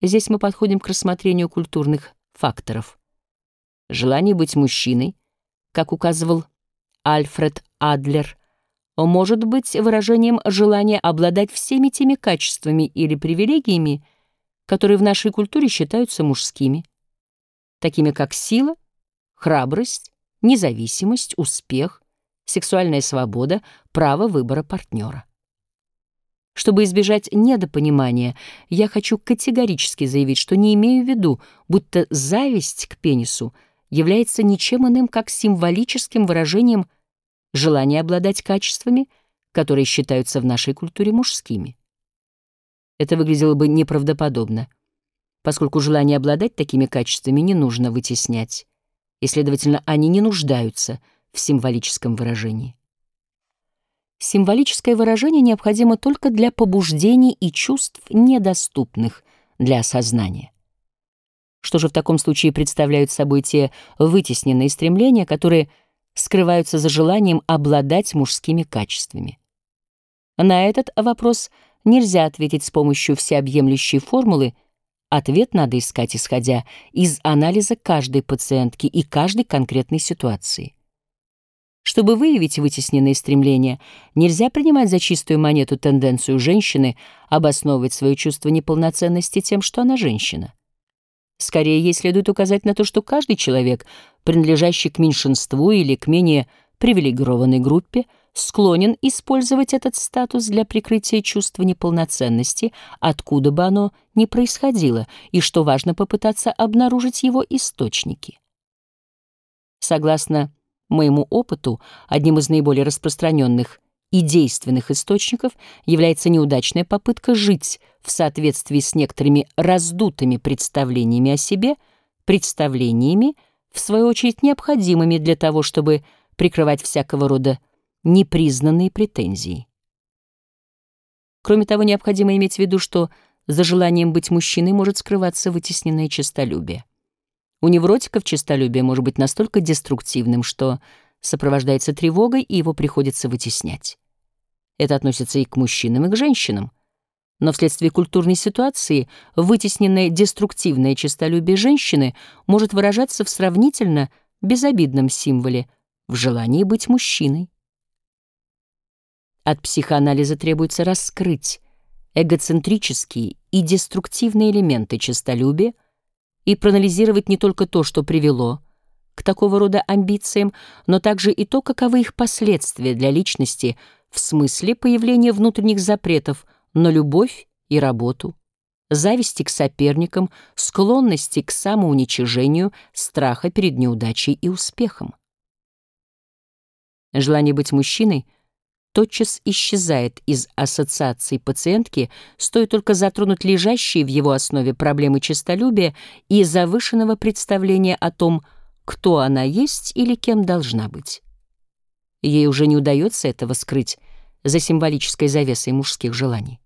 Здесь мы подходим к рассмотрению культурных факторов. Желание быть мужчиной, как указывал Альфред Адлер, может быть выражением желания обладать всеми теми качествами или привилегиями, которые в нашей культуре считаются мужскими, такими как сила, храбрость, независимость, успех, сексуальная свобода, право выбора партнера. Чтобы избежать недопонимания, я хочу категорически заявить, что не имею в виду, будто зависть к пенису является ничем иным, как символическим выражением желания обладать качествами, которые считаются в нашей культуре мужскими. Это выглядело бы неправдоподобно, поскольку желание обладать такими качествами не нужно вытеснять, и, следовательно, они не нуждаются в символическом выражении. Символическое выражение необходимо только для побуждений и чувств, недоступных для осознания. Что же в таком случае представляют собой те вытесненные стремления, которые скрываются за желанием обладать мужскими качествами? На этот вопрос нельзя ответить с помощью всеобъемлющей формулы, ответ надо искать, исходя из анализа каждой пациентки и каждой конкретной ситуации. Чтобы выявить вытесненные стремления, нельзя принимать за чистую монету тенденцию женщины обосновывать свое чувство неполноценности тем, что она женщина. Скорее, ей следует указать на то, что каждый человек, принадлежащий к меньшинству или к менее привилегированной группе, склонен использовать этот статус для прикрытия чувства неполноценности, откуда бы оно ни происходило, и, что важно, попытаться обнаружить его источники. Согласно моему опыту, одним из наиболее распространенных и действенных источников является неудачная попытка жить в соответствии с некоторыми раздутыми представлениями о себе, представлениями, в свою очередь, необходимыми для того, чтобы прикрывать всякого рода непризнанные претензии. Кроме того, необходимо иметь в виду, что за желанием быть мужчиной может скрываться вытесненное честолюбие. У невротиков честолюбие может быть настолько деструктивным, что сопровождается тревогой, и его приходится вытеснять. Это относится и к мужчинам, и к женщинам. Но вследствие культурной ситуации вытесненное деструктивное честолюбие женщины может выражаться в сравнительно безобидном символе в желании быть мужчиной. От психоанализа требуется раскрыть эгоцентрические и деструктивные элементы честолюбия, и проанализировать не только то, что привело к такого рода амбициям, но также и то, каковы их последствия для личности в смысле появления внутренних запретов на любовь и работу, зависти к соперникам, склонности к самоуничижению, страха перед неудачей и успехом. Желание быть мужчиной — тотчас исчезает из ассоциации пациентки, стоит только затронуть лежащие в его основе проблемы честолюбия и завышенного представления о том, кто она есть или кем должна быть. Ей уже не удается этого скрыть за символической завесой мужских желаний.